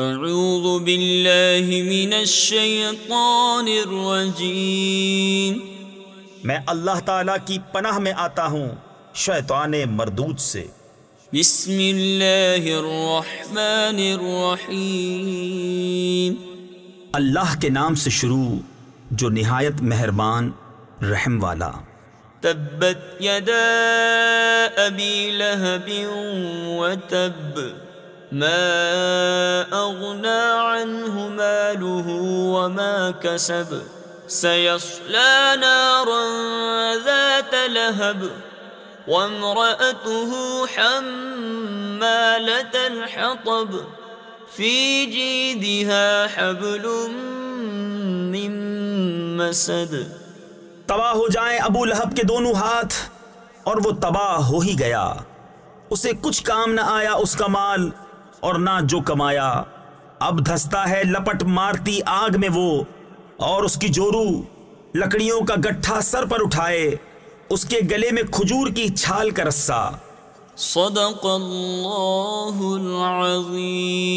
اعوذ باللہ من الشیطان الرجیم میں اللہ تعالی کی پناہ میں آتا ہوں شیطان مردود سے۔ بسم اللہ الرحمن الرحیم. اللہ کے نام سے شروع جو نہایت مہربان رحم والا۔ تبت يدا ابی لہب وتب ما اغنى عنه ماله وما كسب. سيصلى نارا ذات لهب. وامرأته حمالة الحطب. في جيدها حبل من مسد. تباہ ہو جائیں ابو لہب کے دونوں ہاتھ، اور وہ تباہ ہو ہی گیا۔ اسے کچھ کام نہ آیا اس کا مال اور نہ جو کمایا۔ اب دھستا ہے لپٹ مارتی آگ میں وہ، اور اس کی جورو لکڑیوں کا گٹھا سر پر اٹھائے، اس کے گلے میں کھجور کی چھال کا رسا صدق اللہ العظیم۔